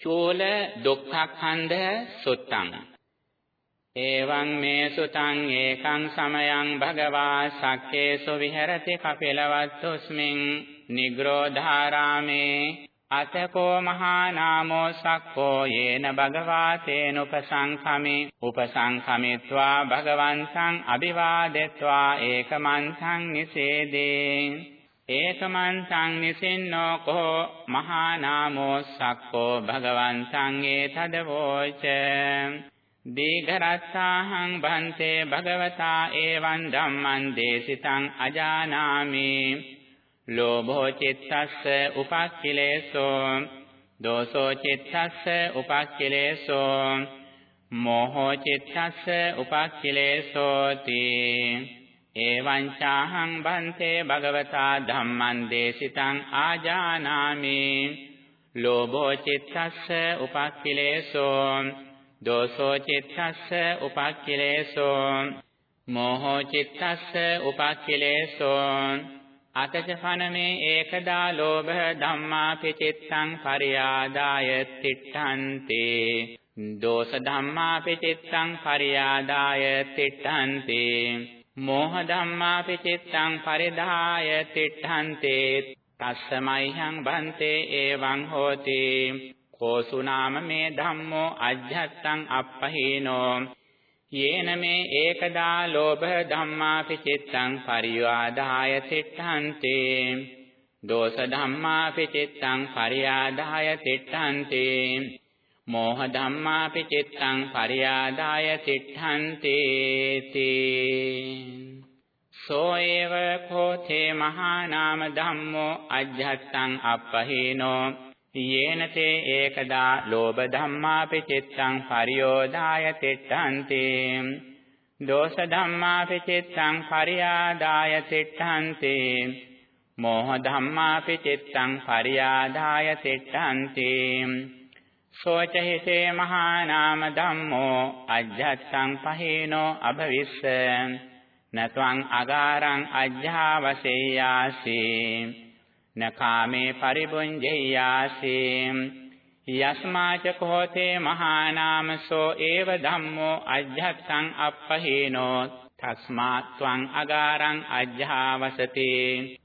චූල දුක්ඛඛණ්ඩ සුත්තං. එවං මේ සුතං ඒකං සමයං භගවා සක්කේසු විහෙරති කපිලවත්තුස්මින් නිග්‍රෝධාරාමේ අතකෝ මහා නාමෝ සක්කෝ යේන භගවා තේනුපසංඛමි උපසංඛමිත්වා භගවන්තං අභිවාදෙත්වා ඒකමන්තං නිසේදේ. ඒකමන්තං නිසින්නෝ කෝ මහා නාමෝ සක්කෝ භගවන්තං ඒතදවෝච. දීඝරත්තාහං භන්තේ භගවතා එවං ධම්මං දේශිතං අජානාමි. ලෝභෝ චිත්තස්ස උපක්ඛිලේසෝ. දෝසෝ චිත්තස්ස උපක්ඛිලේසෝ. මෝහෝ චිත්තස්ස උපක්ඛිලේසෝති. එවං චාහං භන්තේ භගවතා ධම්මං දේශිතං ආජානාමි ලෝභෝ චිත්තස්ස උපක්ඛිලේසෝ දෝසෝ චිත්තස්ස උපක්ඛිලේසෝ මෝහෝ චිත්තස්ස උපක්ඛිලේසෝ අතච පනමේ ඒකදා ලෝභ ධම්මාපි චිත්තං පරියාදාය තිට්ඨන්ති දෝස ධම්මාපි චිත්තං පරියාදාය තිට්ඨන්ති මෝහ ධම්මාපි චිත්තං පරිදාය තිට්ඨන්ති තස්සමයිහං බන්තේ එවං හෝති. කෝසු නාම මේ ධම්මෝ අජ්ජත්තං අප්පහීනෝ. යේන මේ ඒකදා ලෝභ ධම්මාපි චිත්තං පරිවාදාය තිට්ඨන්ති. දෝස ධම්මාපි චිත්තං පරියාදාය තිට්ඨන්ති. මෝහ ධම්මාපි චිත්තං පරියාදාය තිට්ඨන්ති සෝ ඒව කෝතේ මහා නාම ධම්මෝ අජ්ජත්තං අප්පහීනෝ යේන තේ ඒකදා ලෝභ ධම්මාපි චිත්තං පරියෝදාය තිට්ඨන්ති දෝෂ ධම්මාපි චිත්තං පරියාදාය තිට්ඨන්ති මෝහ ධම්මාපි චිත්තං පරියාදාය තිට්ඨන්ති සෝච හිතේ මහා නාම ධම්මෝ අජ්ජත්තං පහේනෝ අභවිස්ස නත්වං අගාරං අජ්ජාවසෙයාසී නකාමේ පරිබුඤ්ජයාසී යස්මාච කෝතේ මහා නාමසෝ ඒව ධම්මෝ අජ්ජත්තං අප්පහීනෝ තස්මාත් ත්වං අගාරං අජ්ජාවසති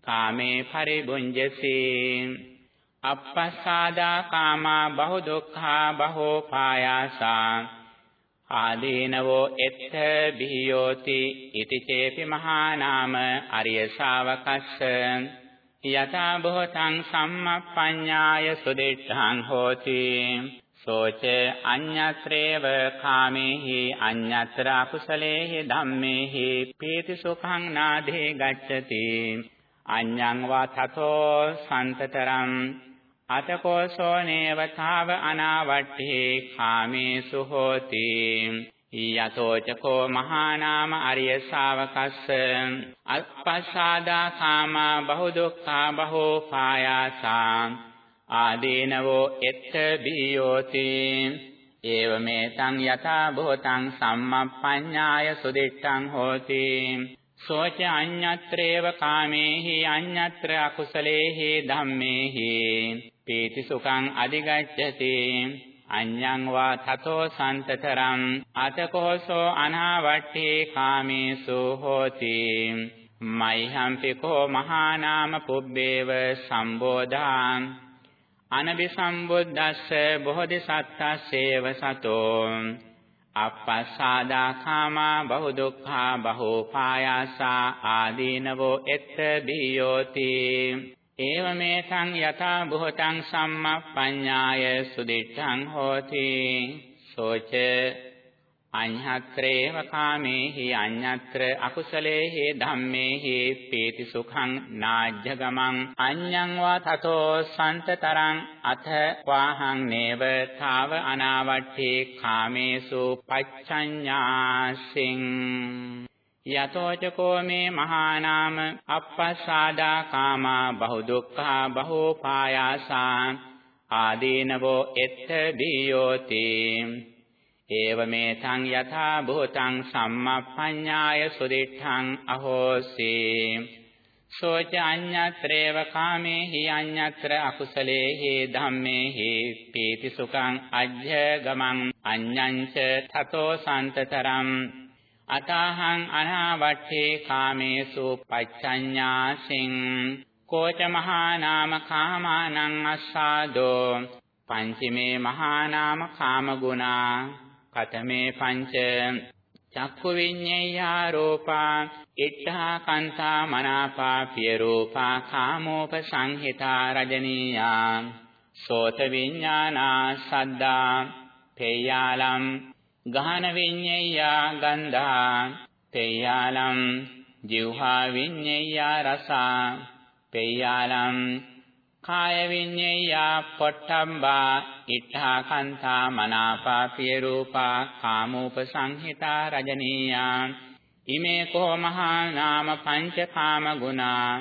කාමේ පරිබුඤ්ජසී අපස්සාදා කාමා බහු දුක්ඛා බහෝ පායාසා ආදීනවෝ එත්ථ බිහියෝති ඉති චේපි මහා නාම අරිය ශාවකස්ස යතා භෝතං සම්මප්පඤ්ඤාය සුදිට්ඨං හෝති සෝච අඤ්ඤත්‍රේව කාමේහි අඤ්ඤත්‍ර අකුසලේහි ධම්මේහි පීති සුඛං නාධේ ගච්ඡති අඤ්ඤං වා තතෝ සන්තතරං අතකෝසෝ නේවතාව අනාවට්ඨේ කාමේසු හෝති. යතෝ චකෝ මහා නාම අරිය ශාවකස්ස. අත්පස්සාදා කාමා බහු දුක්ඛා බහෝ පායාසා. ආදීනවෝ එත්ත බියෝති. ඒවමේ තං යථා භූතං සම්මප්පඤ්ඤාය සුදිට්ඨං හෝති. සෝච අඤ්ඤත්‍රේව කාමේහි අඤ්ඤත්‍ර අකුසලේහි ධම්මේහි. පීති සුඛං අධිගච්ඡති। අඤ්ඤං වා තතෝ සන්තතරං। අතකෝසෝ අනාවට්ඨේ කාමේසු හෝති। මයිහම්පිකෝ මහා නාම පුබ්බේව සම්බෝධාං। අනබි සම්බුද්දස්ස බෝධිසත්ත්වස්සේව සතෝ। අපස්සාදා කාමා බහු දුක්ඛා බහෝ පායාසා। ආදීනවෝ එත්ත බියෝති। ඒවමේ සං යථා භූතං සම්මප්පඤ්ඤාය සුදිට්ඨං හෝති සෝච අඤ්ඤත්‍රේව කාමේහි අඤ්ඤත්‍ර අකුසලේහි ධම්මේහි පීති සුඛං නාජ්ජගමං අඤ්ඤං වා තතෝ සන්තතරං අත වාහං නේව තාව අනාවට්ඨේ කාමේසු පච්ඡඤ්ඤාසින් යතෝචකෝ මේ මහා නාම අපස්සාදා කාමා බහු දුක්ඛා බහෝ පායාසා ආදීනවෝ එත්ත දීයෝති. ඒවමේ තං යථා භූතං සම්මප්පඤ්ඤාය සුදිඨං අහෝසි. සෝච අඤ්ඤත්‍රේව කාමේහි අඤ්ඤත්‍ර අකුසලේහි ධම්මේහි පීති සුඛං අජ්ජගමං අඤ්ඤංච තතෝ සන්තතරම් අතහං අනාවට්ඨේ කාමේසු පච්චඤ්ඤාසින් කෝච මහා නාම කාමානං අස්සාදෝ පංචමේ මහා නාම කාම ගුණා කතමේ පංච චක්කු විඤ්ඤයා රූපා ඉට්ඨා කන්තා මනාපා පිය රූපා කාමෝප සංහිතා රජනීයා සෝත විඤ්ඤානා සද්දා පේයාලම් ගහන විඤ්ඤයා ගන්ධා පේයාලම් ජීවහා විඤ්ඤයා රසා පේයාලම් කාය විඤ්ඤයා පොට්ටම්බා ඉඨා කන්තා මනාපා පිය රූපා කාමෝප සංහිතා රජනීයා ඉමේ කෝ මහා නාම පංචකාම ගුණා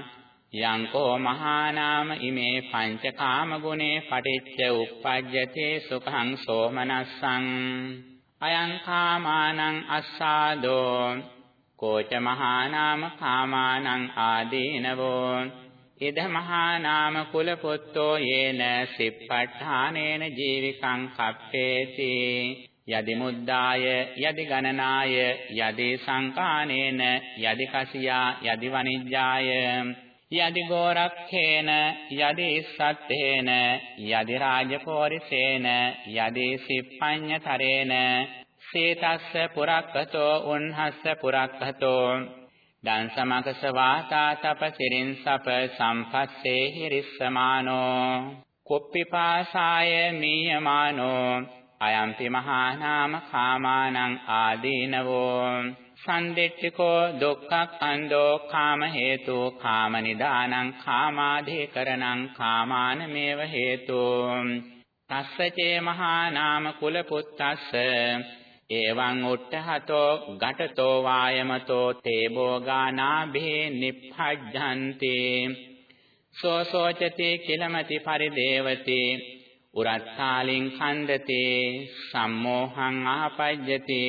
යං කෝ මහා නාම ඉමේ පංචකාම ගුණේ පටිච්ච උප්පජ්ජතේ සුඛං සෝමනස්සං අයං කාමානං අස්සාදෝ කෝච මහා නාම කාමානං ආදීනවෝ ඉද මහා නාම කුල පුත්තෝ යේන සිප්පඨානේන ජීවිකං කප්පේති යදි මුද්දාය යදි ගණනාය යදි සංකානේන යදි කසියා යදි වනිජ්ජාය. යදි ගෝරක්ඛේන යදි සත්තේන යදි රාජපෝරිසේන යදි සිප්පඤ්ඤතරේන. සේතස්ස පුරක්කතෝ උන්හස්ස පුරක්කතෝ දංසමකස වාතා තපසිරින් සප සම්පස්සේ හිරිස්සමානෝ. කුප්පිපාසාය මීයමානෝ. අයම්පි මහා නාම කාමානං ආදීනවෝ. සන්දෙට්ඨිකෝ දුක්ඛක්ඛන්தோ කාම හේතු කාම නිදානං කාමාධිකරණං කාමානමේව හේතු. තස්සචේ මහා නාම කුල පුත්තස්ස. එවං උට්ඨහතෝ ගටතෝ වායමතෝ තේ භෝගානාභේ නිප්පජ්ජන්ති සෝසෝචති කිලමති පරිදේවති. උරත්තාලින් ඛණ්ඩති සම්මෝහං ආපජ්ජති.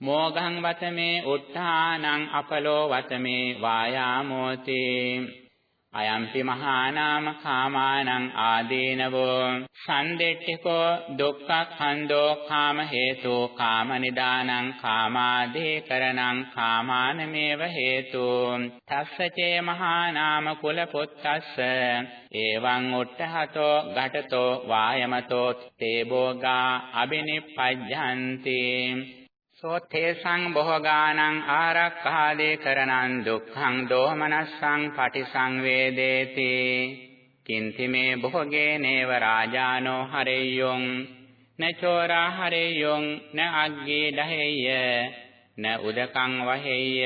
මෝඝං වතමේ උත්ථානං අපලෝ වතමේ වායාමෝති අයම්පි මහා නාම කාමානං ආදීනවෝ සන්දෙට්ඨිකෝ දුක්ඛඛන්தோ කාම හේතු කාම නිදානං කාමාදීකරණං කාමානමේව හේතු තස්සචේ මහා නාම කුල පුත්තස්ස එවං උට්ඨහතෝ ඝටතෝ වායමතෝ තේ භෝගා අබිනිප්පජ්ජන්ති සෝතේසං බොහෝගානං ආරක්ඛාදේ කරණං දුක්ඛං දෝමනස්සං පටිසංවේදේති. කින්ති මේ බොහෝගේ නේව රාජානෝ හරෙය්‍යොං නචෝරා හරෙය්‍යොං න අග්ගේ දහෙය්‍ය න උදකං වහෙය්‍ය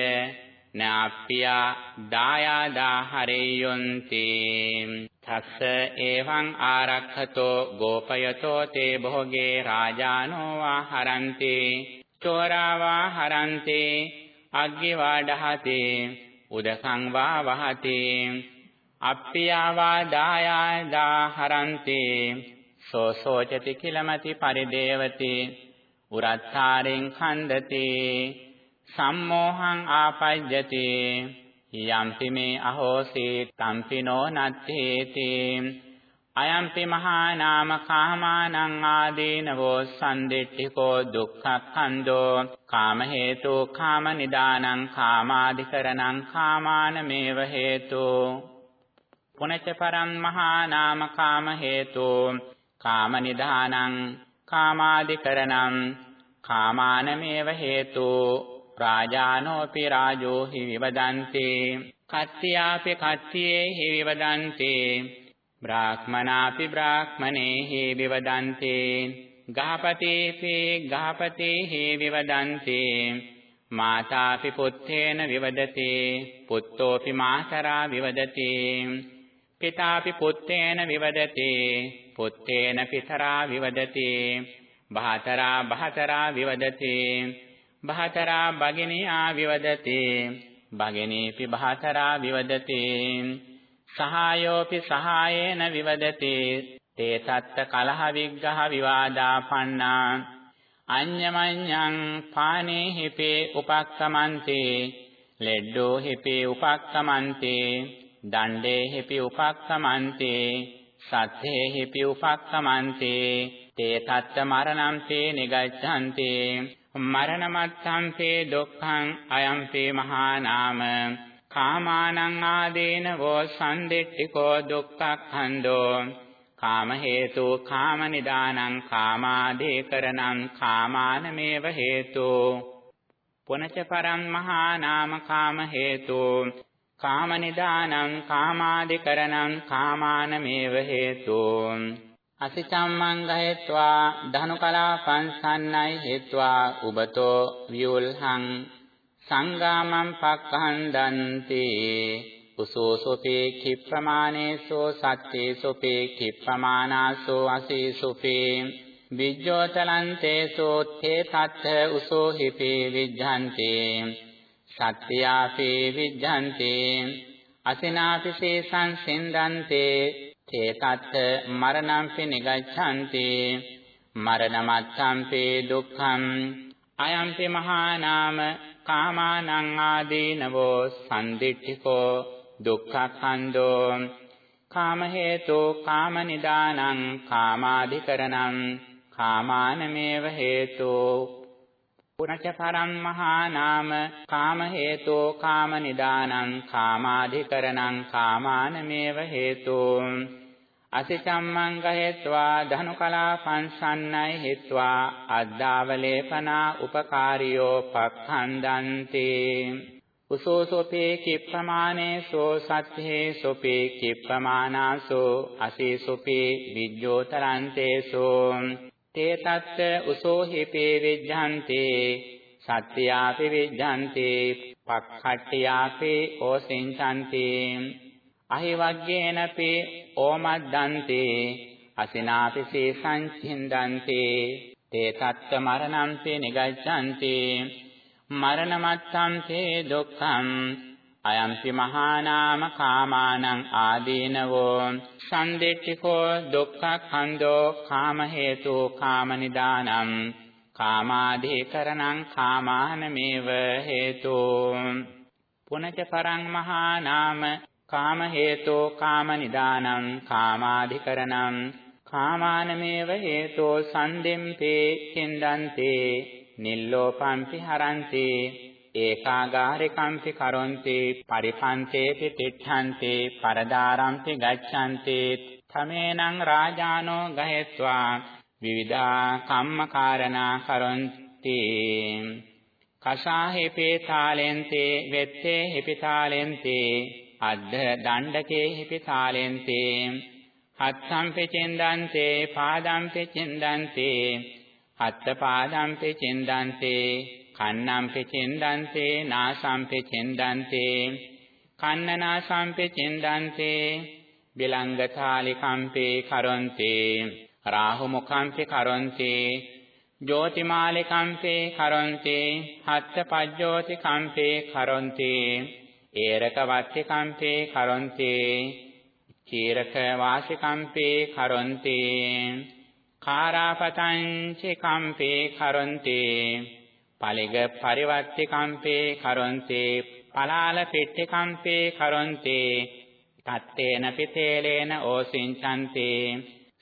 න අප්පියා දායාදා හරෙය්‍යොන්ති. තස්ස එවං ආරක්ඛතෝ ගෝපයතෝ තේ බොහෝගේ රාජානෝ වා හරන්ති. චෝරාවා හරන්තේ අග්ගේ වාඩහතේ උදකං වා වහතේ අප්පියාවා දායාදා හරන්තේ සෝසෝචති කිලමති පරිදේවති උරත්තාරෙන් ඛණ්ඩති සම්මෝහං ආපජ්ජති යම්පි මේ අහෝසී තම්පිනෝ නත්තේති අයම්පි මහා නාම කාමානං ආදීනවෝ සම්දිට්ඨිකෝ දුක්ඛක්ඛන්தோ කාම හේතු කාම නිදානං කාමාදිකරණං කාමානමේව හේතු. පුනච්ච පරම් මහා නාම කාම හේතු කාම නිදානං කාමාදිකරණං කාමානමේව හේතු. රාජානෝපි රාජෝ හි විවදන්ති කත්තියාපි කත්තියේ හි විවදන්ති බ්‍රාහ්මනාපි බ්‍රාහ්මනේහි විවදන්තේ. ගහපතේපි ගහපතේහි විවදන්තේ. මාතාපි පුත්තේන විවදතේ. පුත්තෝපි මාතරා විවදතේ. පිතාපි පුත්තේන විවදතේ. පුත්තේන පිතරා විවදතේ. බහතරා බහතරා විවදතේ. බහතරා භගිනියා විවදතේ. භගිනීපි බහතරා විවදතේ. සහායෝපි සහායේන විවදති. තේ තත්ත කලහ විග්ඝහ විවාදා පන්නා. අඤ්ඤමඤ්ඤං පානේ හිපේ උපක්කමන්තේ. ලෙඩ්ඩෝ හිපි උපක්කමන්තේ. දණ්ඩේ හිපි උපක්කමන්තේ. සත්‍යේ හිපි උපක්කමන්තේ. තේ තත්ත මරණම්පේ නිගච්ඡන්තේ මරණමත්තම්පේ දුක්ඛං අයම්පේ මහා නාම කාමානං ආදීන වෝ සම්දිට්ඨිකෝ දුක්ඛක්ඛන්தோ කාම හේතු කාම නිදානං කාමාදීකරණං කාමානමේව හේතු। පුනච පරම් මහා නාම කාම හේතු। කාම නිදානං කාමාදීකරණං කාමානමේව හේතු। අසිතම්මං ගහෙත්වා ධනුකලා පංසන්නයි හේත්වා උබතෝ වියුල්හං සංගාමං පක්ඛන්දන්ති। උසෝසොපේ කිප්පමානේසෝ සත්තේසොපේ කිප්පමානාසෝ අසීසොපේ විජ්ජෝතලන්තේසෝ තේ තත්ථ උසෝ හිපේ විජ්ජන්තේ। සත්‍යාපේ විජ්ජන්තේ। අසිනාපි සේසං සින්දන්තේ। තේ තත්ථ මරණම්පි නිගච්ඡන්තේ। මරණමත්තම්පි දුක්ඛං। අයම්පි මහා නාම කාමානං ආදීනවෝ සම්දිට්ඨිකෝ දුක්ඛඛන්தோ කාම හේතු කාම නිදානං කාමාදිකරණං කාමානමේව හේතු පුනච පරම් මහා නාම කාම හේතු කාම නිදානං කාමාදිකරණං කාමානමේව හේතු අසිතම්මං ගහෙත්වා ධනු කලාපං සන්නයි හිත්වා අද්දාවලේපනා උපකාරියෝ පක්ඛන්දන්ති. උසෝසෝපේ කිප්පමානේසෝ සත්‍යේ සෝපේ කිප්පමානාසෝ අසීසෝපේ විජ්ජෝතරන්තේසෝ. තේ තත්ත උසෝ හිපේ විජ්ජන්තේ සත්‍යාපි විජ්ජන්තේ පක්ඛට්ඨියාපි ඕසින්චන්තේ. අහිවග්ගේනපි ඕමද්දන්තේ අසිනාපි සේසං චින්දන්තේ තේ තත්ත මරණම්පි නිගච්ඡන්තේ මරණමත්තම්තේ දුක්ඛං. අයම්පි මහා නාම කාමානං ආදීනවෝ. සම්දෙට්ඨිකෝ දුක්ඛඛන්தோ කාම හේතු කාම නිදානම් කාමාදීකරණං කාමානමේව හේතු. පුනච පරං මහා නාම කාම හේතෝ කාම නිදානං කාමාධිකරණං. කාමානමේව හේතෝ සන්දෙම්පේ චින්දන්තේ නිල්ලෝපම්පි හරන්ති. ඒකාගාරිකම්පි කරොන්ති පරිපන්තේපි තිට්ඨන්ති පරදාරම්පි ගච්ඡන්ති. තමේනං රාජානෝ ගහෙත්වා විවිධා කම්මකාරණා කරොන්ති. කසා හිපේතාලෙන්තේ වෙත්තේ හිපිතාලෙන්තේ අද්ද දණ්ඩකේ හිපිතාලෙන්තේ හත්සම්පි චින්දන්තේ පාදම්පි චින්දන්තේ හත්ත පාදම්පි චින්දන්තේ කන්නම්පි චින්දන්තේ නාසම්පි චින්දන්තේ කන්නනාසම්පි චින්දන්තේ විලංගතාලිකම්පේ කරොන්තේ රාහුමුඛම්පි කරොන්තේ ජෝතිමාලිකම්පේ කරොන්තේ හත්ත පජ්ජෝතිකම්පේ කරොන්තේ ඒරක වත්තිකම්පේ කරොන්තේ චීරක වාසිකම්පේ කරොන්තේ කාරාපතංච කම්පේ කරොන්තේ පලිග පරිවත්තිකම්පේ කරොන්තේ පලාල පෙට්ටිකම්පේ කරොන්තේ තත්තේන පිතේලේන ඕසින්චන්තේ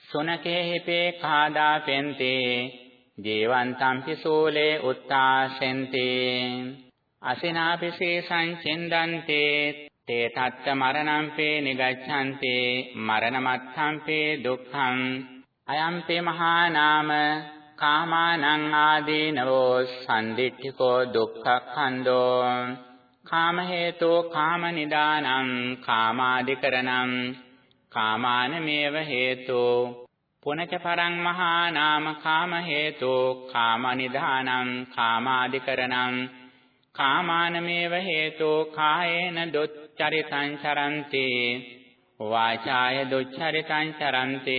සුනකේ හිපේ කාදා පෙන්තේ ජීවන්තම්පි සූලේ උත්තාසෙන්තේ අසිනාපිසේ සංචින්දන්තේ තේ තත්ත මරණම්පේ නිගච්ඡන්තේ මරණමත්තම්පේ දුක්ඛං। අයම්පේ මහා නාම කාමානං ආදීනවෝ සම්දිට්ඨිකෝ දුක්ඛඛන්தோ කාම හේතු කාම නිදානං කාමාදිකරණං। කාමානමේව හේතු। පුනච පරං මහා නාම කාම හේතු කාම නිදානං කාමාදිකරණං। කාමානමේව හේතු කායේන දුච්චරිතං චරන්ති වාචාය දුච්චරිතං චරන්ති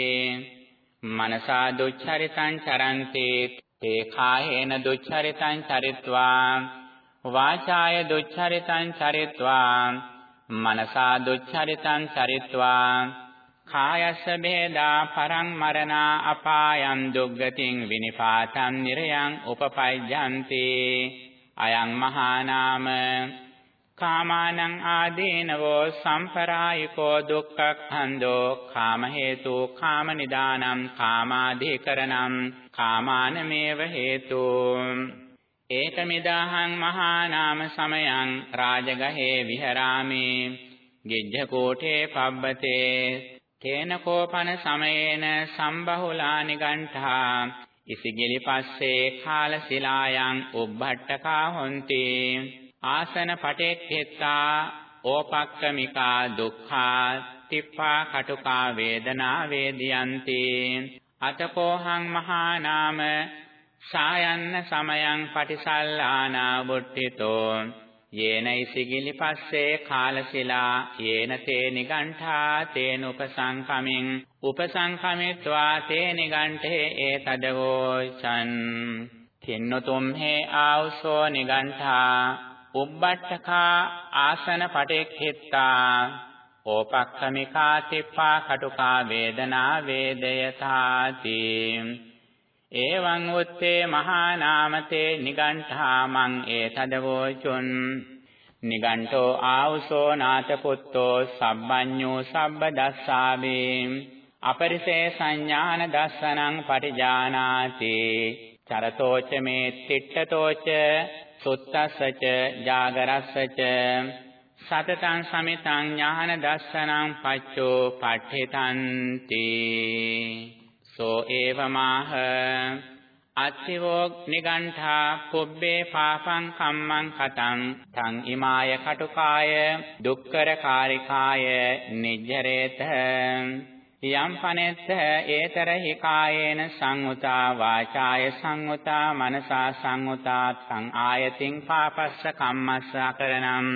මනසා දුච්චරිතං චරන්ති තේ කායේන දුච්චරිතං චරිත්වා වාචාය දුච්චරිතං චරිත්වා මනසා දුච්චරිතං චරිත්වා කායස්ස බේදා පරං මරණා අපායං දුග්ගතින් විනිපාතං නිරයං උපපයිජ්ජන්ති අයං මහා නාම කාමානං ආදීනවෝ සම්පරායිකෝ දුක්ඛඛන්தோ කාම හේතු කාම නිදානම් කාමාධිකරණම් කාමානමේව හේතු ඒකමිදාහං මහා නාම සමයං රාජගහේ විහරාමි ගිජ්ජ කෝඨේ පබ්බතේ තේන කෝපන සමයේන සම්බහුලා නිගණ්ඨා ඉසිගිලි පස්සේ කාල සිලායන් උබ්බට්ටකා හොಂತಿ ආසන පටෙක්ඛෙත්තා ඕපක්කමිකා දුක්ඛා තිප්පා කටුකා වේදනා වේදියන්ති. අතකෝහං මහා නාම සායන්න සමයං පටිසල්ලානා බුට්ඨිතෝ යේන ඉසිගිලි පස්සේ කාලසිලා යේන තේ නිගණ්ඨා තේන උපසංකමින් උපසංකමිත්වා තේ නිගණ්ඨේ ඒතදවෝ චන් තින්නතුම් හේ ආවසෝ නිගණ්ඨා උබ්බට්ඨකා ආසන පටෙක්ඛිත්තා ඕපක්ඛමිකා තිප්පා කටුකා වේදනා වේදයතාති එවං උත්තේ මහා නාමතේ නිගණ්ඨා මං ඒතදවෝචුන්। නිගණ්ඨෝ ආවුසෝ නාත පුත්තෝ සබ්බඤ්ඤෝ සබ්බ දස්සාවේ අපරිසේ සංඥාන දස්සනං පටිජානාති। චරතෝච මේ තිට්ඨතෝච සුත්තස්සච ජාගරස්සච। සතතං සමිතං ඥාන දස්සනං පච්චෝ පට්ඨිතන්ති। සෝ ඒවමාහ අත්තිවෝ නිගණ්ඨා පුබ්බේ පාපං කම්මං කතං තං ඉමාය කටුකාය දුක්කර කාරිකාය නිජ්ජරේත යම් පනෙත්ත ඒතරහි කායේන සංඋතා වාචාය සංඋතා මනසා සංඋතා තං ආයතින් පාපස්ස කම්මස්ස අකරණම්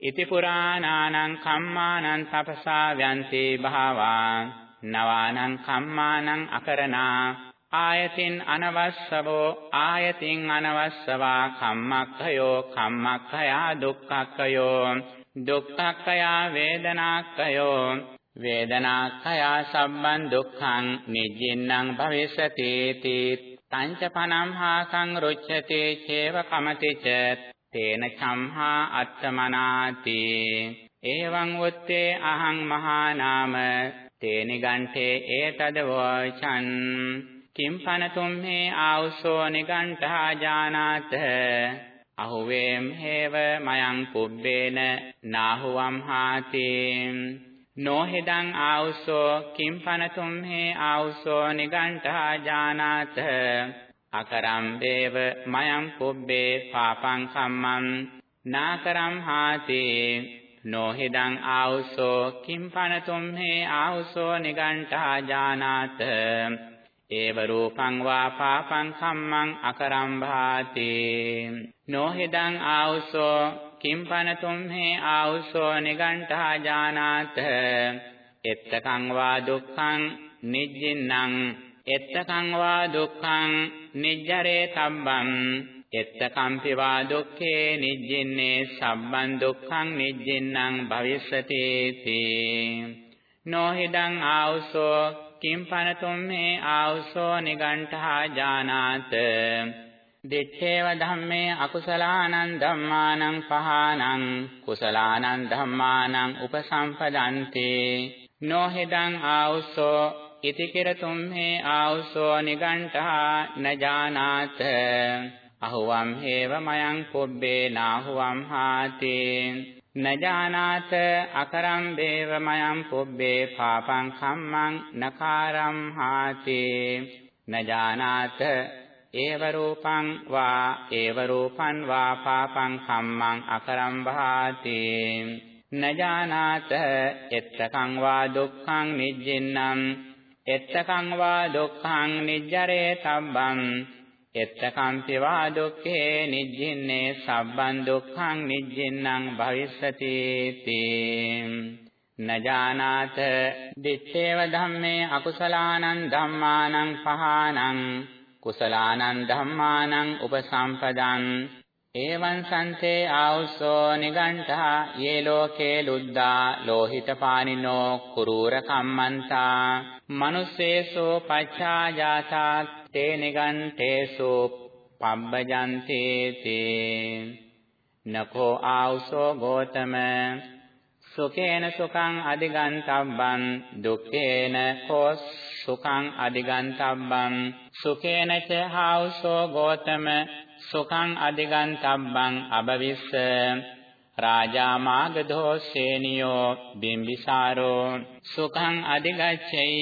ඉති පුරාණානං කම්මානං තපසා ව්‍යන්ති භාවා නවානං කම්මානං අකරණා ආයතින් අනවස්සවෝ ආයතින් අනවස්සවා කම්මක්ඛයෝ කම්මක්ඛයා දුක්ඛක්ඛයෝ දුක්ඛක්ඛයා වේදනාක්ඛයෝ වේදනාක්ඛයා සම්බන් දුක්ඛං නිජ්ජින්නම් භවිෂති තී තංච පනම්හාසං රුච්ඡති චේව කමතිච තේන චම්හා අත්තමනාති. එවං උත්තේ අහං මහා නාම තේනි ගණ්ඨේ ඒතද වචන්. කිම්පනතුම් හේ ආවුසෝ නිගණ්ඨා ජානාත. අහුවේම් හේව මයං පුබ්බේන නාහුවම් හාති. නොහෙදං ආවුසෝ කිම්පනතුම් හේ ආවුසෝ නිගණ්ඨා ජානාත. අකරම් දේව මයං පුබ්බේ පාපං කම්මං නාකරම් හාති. නොහෙදං ආවුසෝ කිම්පනතුම් හේ ආවුසෝ නිගණ්ඨා ජානාත। ඒව රූපං වා පාපං කම්මං අකරම් භාති නොහෙදං ආවුසෝ කිම්පනතුම් හේ ආවුසෝ නිගණ්ඨා ජානාත। එත්තකං වා දුක්ඛං නිජ්ජින්නම් එත්තකං වා දුක්ඛං නිජ්ජරේ තබ්බං। එත්තකම්පි වා දුක්ඛේ නිජ්ජින්නේ සබ්බං දුක්ඛං නිජ්ජින්නම් භවිස්සති තී නොහිදං ආවුසෝ කිම්පනතුම් මේ ආවුසෝ නිගණ්ඨා ජානාත. දිත්තේව ධම්මේ අකුසලානං ධම්මානං පහානං කුසලානං ධම්මානං උපසම්පදන්ති. නොහෙදං ආවුසෝ ඉති කිරතුම් හේ ආවුසෝ නිගණ්ඨා නජානාත අහුවම් හේව මයං පුබ්බේ නාහුවම් හාති. නජානාත අකරම් බේව මයං පුබ්බේ පාපං කම්මං නකාරම් හාති. නජානාත ඒව රූපං වා ඒව රූපං වා පාපං කම්මං අකරම් භාති නජානාත එත්තකං වා දුක්ඛං නිජ්ජින්නම්. එත්තකං වා දුක්ඛං නිජ්ජරේ තබ්බං. එත්තකම්පි වා දුක්ඛේ නිජ්ජින්නේ සබ්බං දුක්ඛං නිජ්ජින්නම් භවිස්සති තී। නජානාත දිත්තේව ධම්මේ අකුසලානං ධම්මානං පහානං කුසලානං ධම්මානං උපසම්පදං। එවං සන්තේ ආවුසෝ නිගණ්ඨා යේ ලෝකේ ලුද්දා ලෝහිත පානිනෝ කුරූර කම්මන්තා। මනුස්සේසෝ පච්ඡාජාතා තේ නිගණ්ඨේසු පබ්බජන්තේ තේ නකෝ ආවුසෝ ගෝතම සුකේන සුඛං අධිගන්තබ්බං දුක්ඛේන කෝ සුඛං අධිගන්තබ්බං සුකේන ච හාවුසෝ ගෝතම සුඛං අධිගන්තබ්බං අබවිස්ස රාජා මාගධෝ සේනියෝ බිම්බිසාරෝ සුඛං අධිගච්ඡේය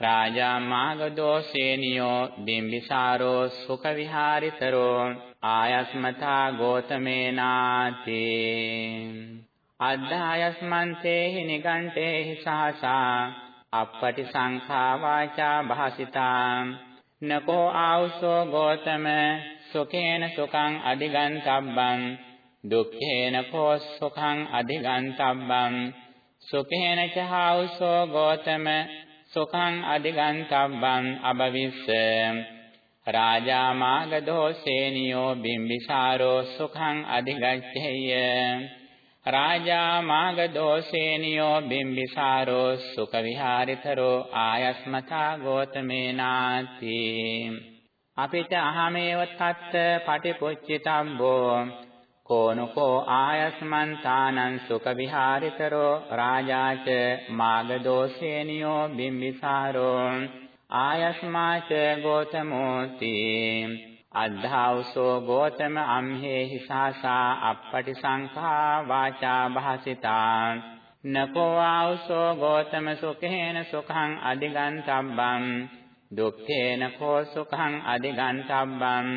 රාජා මාගධෝ සේනියෝ බිම්බිසාරෝ සුඛ විහාරිතරෝ ආයස්මතා ගෝතමේනාති. අද්ධායස්මන්තේහි නිගණ්ඨේහි සහසා අපපටි සංඛා වාචා භාසිතා. නකෝ ආවුසෝ ගෝතම සුඛේන සුඛං අධිගන්තබ්බං දුක්ඛේන කෝ සුඛං අධිගන්තබ්බං සුඛේන ච ආවුසෝ ගෝතම සුඛං අධිගන්තබ්බං අබවිස්ස රාජා මාගධෝ සේනියෝ බිම්බිසාරෝ සුඛං අධිගච්ඡේය। රාජා මාගධෝ සේනියෝ බිම්බිසාරෝ සුඛ විහාරිතරෝ ආයස්මතා ගෝතමේනාති। අපිට අහමේව තත්ත පටිපොච්චිතම්බෝ කෝනකෝ ආයස්මන්තානං සුඛ විහාරිතරෝ රාජාච මාගදෝසේනියෝ බිම්බිසාරෝ ආයස්මාච ගෝතමෝති අද්ධාවසෝ ගෝතම අම්හෙහි සාසා අප්පටි සංඛා වාචා භාසිතා නකෝ ආවසෝ ගෝතම සුඛේන සුඛං අධිගන්තබ්බං දුක්ඛේන කෝ සුඛං අධිගන්තබ්බං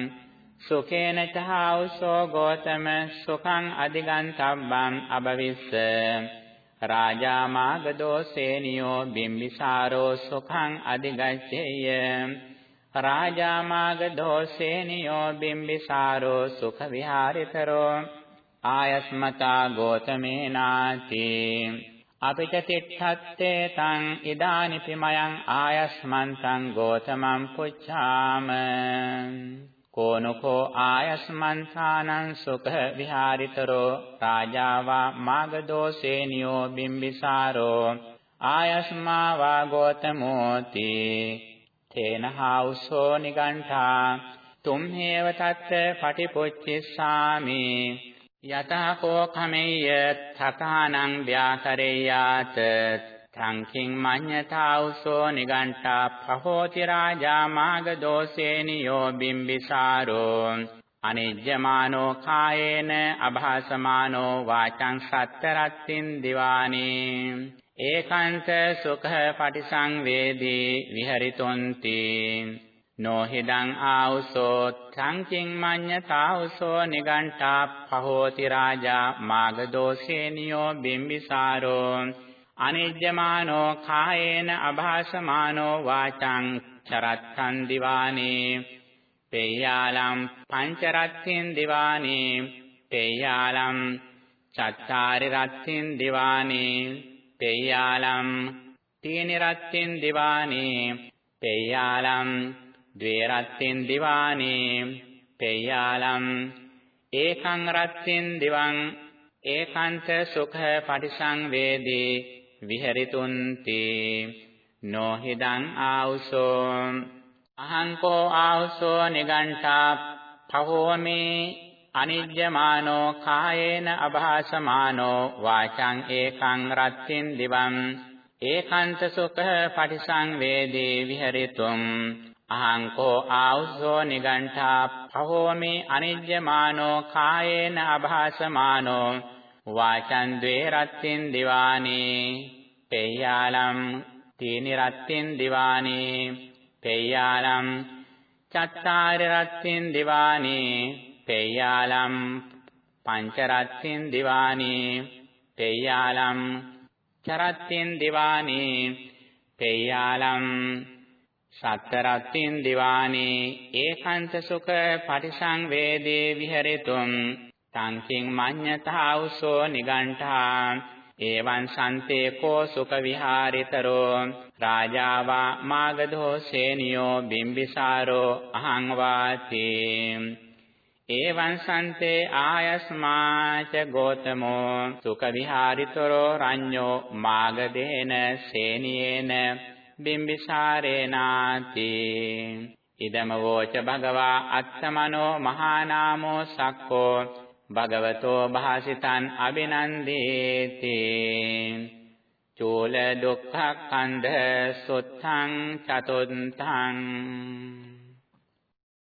සුකේන චහෞසෝ ගෝතම සුඛං අධිගන්තබ්බං අබවිස්ස රාජා මාගදෝ සේනියෝ බිම්බිසාරෝ සුඛං අධිගච්ඡේය. රාජා මාගදෝ සේනියෝ බිම්බිසාරෝ සුඛ විහාරිතරෝ ආයස්මතා ගෝතමේනාති. අපිට තිට්ඨත්තේ තං ඉදානිපි මයං ආයස්මන්තං ගෝතමං පුච්ඡාම. කෝනකෝ ආයස්මන්තානං සුඛ විහාරිතරෝ රාජාවා මාගදෝ සේනියෝ බිම්බිසාරෝ ආයස්මා වා ගෝතමෝති තේන හාඋසෝ නිගණ්ඨා තුම්හේව තත්ත පටිපොච්චිස්සාමි යතහ කෝ කමෙය්‍ය තථානං ව්‍යාකරේයාත තංකින් මඤ්ඤතාවසෝ නිගණ්ඨා පහෝති රාජා මාගදෝසේනියෝ බිම්බිසාරෝ. අනිජ්ජමානෝ කායේන අභාසමානෝ වාචං සත්තරත්තින් දිවානී. ඒකාන්ත සුඛ පටිසංවේදී විහරිතුන්ති. නොහිදං ආවුසෝ තංකින් මඤ්ඤතාවසෝ නිගණ්ඨා පහෝති රාජා මාගදෝසේනියෝ බිම්බිසාරෝ. අනිජ්ජමානෝ කායේන අභාසමානෝ වාචං චරත්තං දිවානේ. පේයාලම් පංචරත්තින් දිවානේ. පේයාලම් චත්තාරි රත්තින් දිවානේ. පේයාලම් තීනි රත්තින් දිවානේ. පේයාලම් ද්වේ රත්තින් දිවානේ. පේයාලම් ඒකං රත්තින් දිවං ඒකාන්ත සුඛ පටිසංවේදී විහෙරිතුන්ති. නොහිදං ආවුසෝ. අහංකෝ ආවුසෝ නිගණ්ඨා පහෝමේ අනිජ්ජමානෝ කායේන අභාසමානෝ වාචං ඒකං රත්තින් දිවං. ඒකාන්ත සුඛ පටිසංවේදී විහෙරිතුම්. අහංකෝ ආවුසෝ නිගණ්ඨා පහෝමේ අනිජ්ජමානෝ කායේන අභාසමානෝ වාචන් ද්වේ රත්තින් දිවානේ පේයාලම් තීනි රත්තින් දිවානේ පේයාලම් චත්තාරි රත්තින් දිවානේ පේයාලම් පංච රත්තින් දිවානේ පේයාලම් චරත්තින් දිවානේ පේයාලම් සත්තරත්තින් දිවානේ ඒකාන්ත සුඛ පටිසංවේදී විහෙරිතුම් තංකින් මඤ්ඤතාවසෝ නිගණ්ඨා। එවං සන්තේ කෝ සුඛ විහාරිතරෝ රාජාවා මාගධෝ සේනියෝ බිම්බිසාරෝ අහං වාති। එවං සන්තේ ආයස්මාච ගෝතමෝ। සුඛ විහාරිතරෝ රඤ්ඤෝ මාගදේන සේනියේන බිම්බිසාරේනාති। ඉදම වෝච භගවා අත්තමනෝ මහානාමෝ සක්කෝ। භගවතෝ භාසිතං අබිනන්දේති චූල දුක්ඛ කන්ධ සුත්තං චතුන්තං